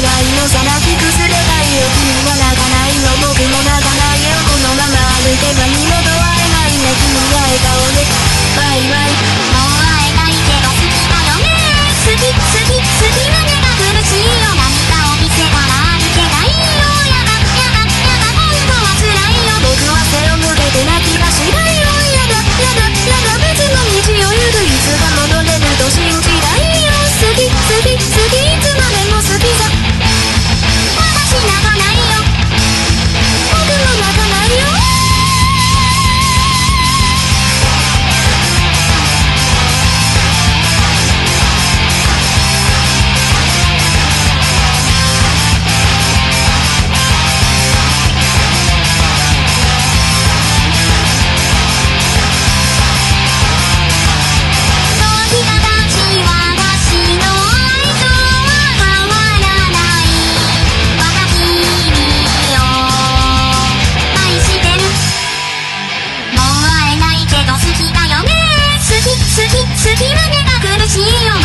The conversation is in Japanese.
のさらに。崩れたいよ君は泣かないの僕も泣かないよこのまま歩けば二度と会えないね君は笑顔でバイバイもう会えないけど好きだよね好き好き好き胸が苦しいよ好き好き胸が苦しいよ。